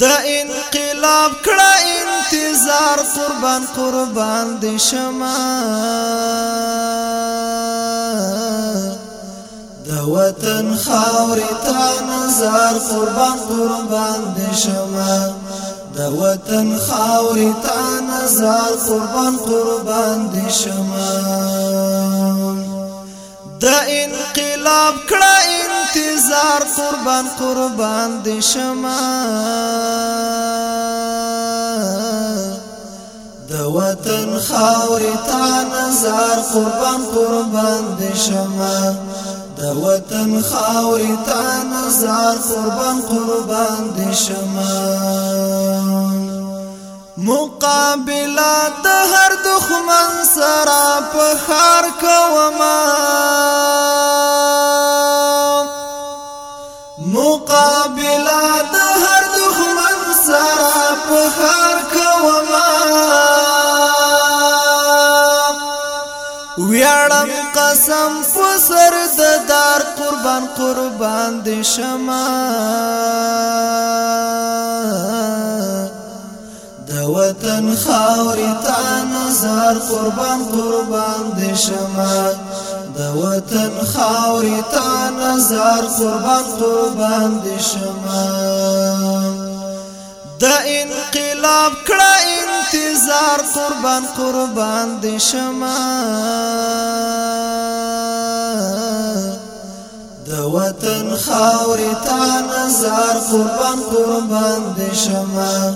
د انقلاب کړه انتظار قربان قربان دي شمع د وطن خاورې ته نظر قربان قربان دي شمع د وطن خاورې ته نظر قربان قربان دي شمع د انقلاب کړه انتظار قربان قربان دي شمال د وطن خاورې تا نظر قربان قربان دي شمال د وطن خاورې تا نظر قربان قربان دي شمال مقابله د هر دښمن سره په خار کوما مقابله د هر دښمن سره په خار کوما ویاړم قسم په سر د دار قربان قربان دي شمه وطن خاورې تا نظر قربان قربان دې شمه د وطن خاورې تا نظر قربان قربان دې شمه د انقلاب کړه انتظار قربان قربان دې شمه د وطن خاورې تا نظر قربان قربان دې شمه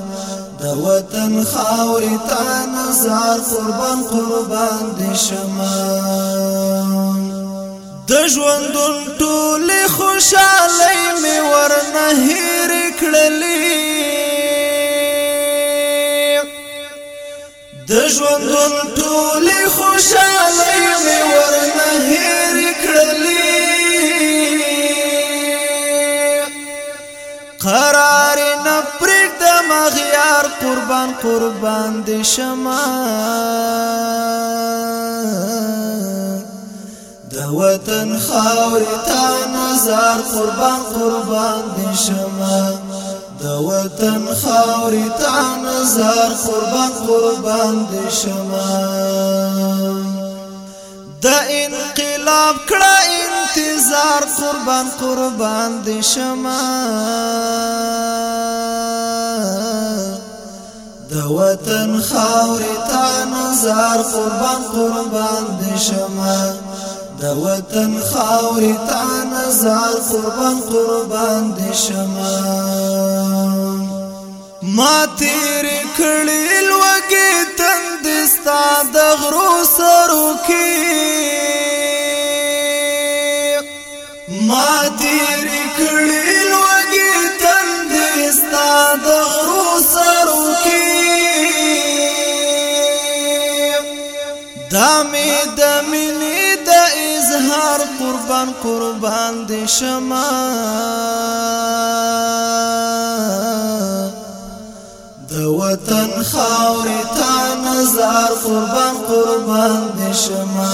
د وطن خاورې تا نزار قربان قربان دې شمام د ژوندون ټولې خوشالۍ مې ورنه هېر کړلې د ژوندون ټولې خوشالۍ مې ورنه اغیار قربان قربان دی شما د وطن خاورې تا نظر قربان قربان دی شما د وطن خاورې تا نظر قربان قربان دی شما د انقلاب کړه انتظار قربان قربان دي شمال د وطن خاورې تا نظر قربان قربان دې شمه د وطن خاورې تا نظر قربان قربان دې شمه ما تیر کړي لوګي تندستا د غرو سرو کې دا می د مینې د اظهار قربان قربان دي شما د وطن خاورې تا نظر قربان قربان دي شما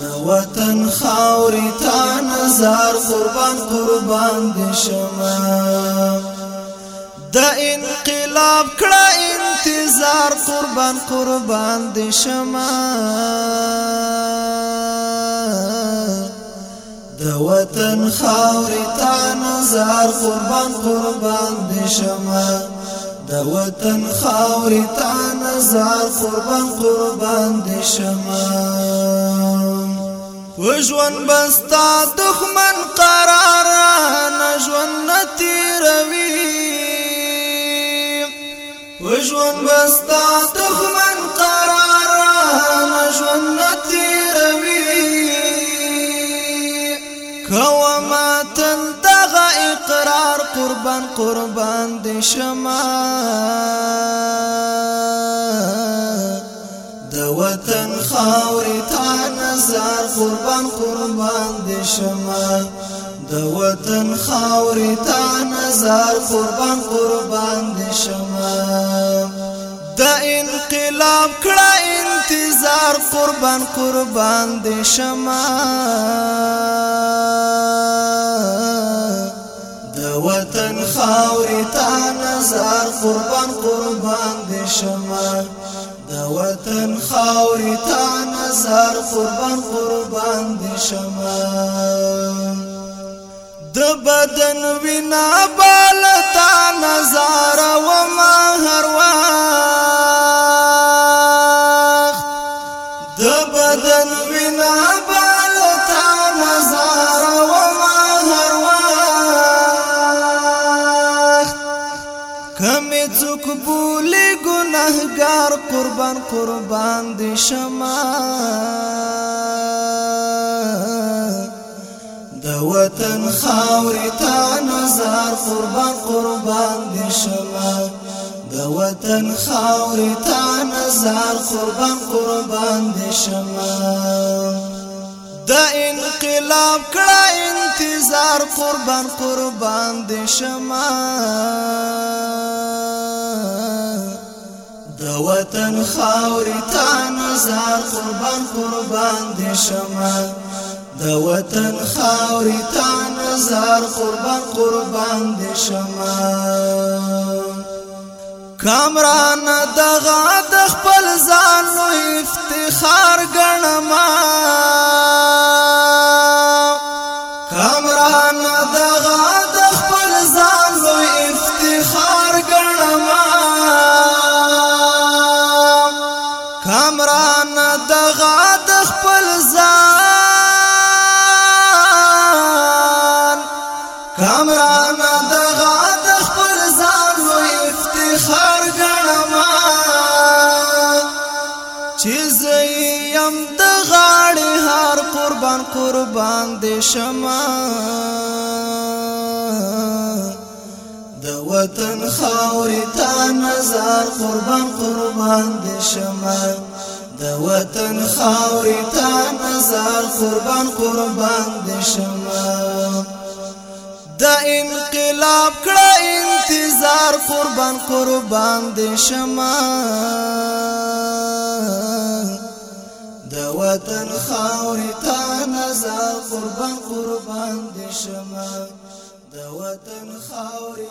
د وطن خاورې تا نظر قربان قربان دي شما د انقلاب کړه سر قربان قربان دي شما دوتن خاوري خاورې تانو زار قربان قربان دي شما دوتن خاوري خاورې تانو زار قربان قربان دي شما وجوان بستا دخمن قرارا نجوان نتي وژوند بستا دښمن قرار ژوند تیروي کوا ما تل دغه اقرار قربان قربان دې شما د وطن خاورې تا نظر قربان قربان دې شما د وطن خاورې تا نظر قربان قربان دي شمه د انقلاب کړه انتظار قربان قربان دي شمه د وطن خاورې تا نظر قربان قربان دي شمه د وطن خاورې تا نظر قربان قربان دي شمه د بدن وینا بالتا نظر و ما هر وخت د بدن وینا بالتا نظر و ما هر وخت کمه څوک بولی ګناهګار قربان قربان دي شمار وطن خاورې تا نظر قربان قربان دي شما د وطن خاورې تا نظر قربان قربان دي شما د انقلاب کړه انتظار قربان قربان دي شما د وطن خاورې تا نظر قربان قربان دي شما د وطن خاورې تا نظر قربان قربان دې شمه کامران دغه د خپل ځان افتخار ګڼم کامران دغه د خپل ځان و افتخار ګڼما چې زه يم د غاړې هر قربان قربان دې شما د وطن خاورې تا نظر قربان قربان دې شما د وطن خاورې تا نظر قربان قربان دې شما دا انقلاب کړه انتظار قربان قربان دې شمه د وطن خاورې تا نزا قربان قربان دې شمه د وطن خاورې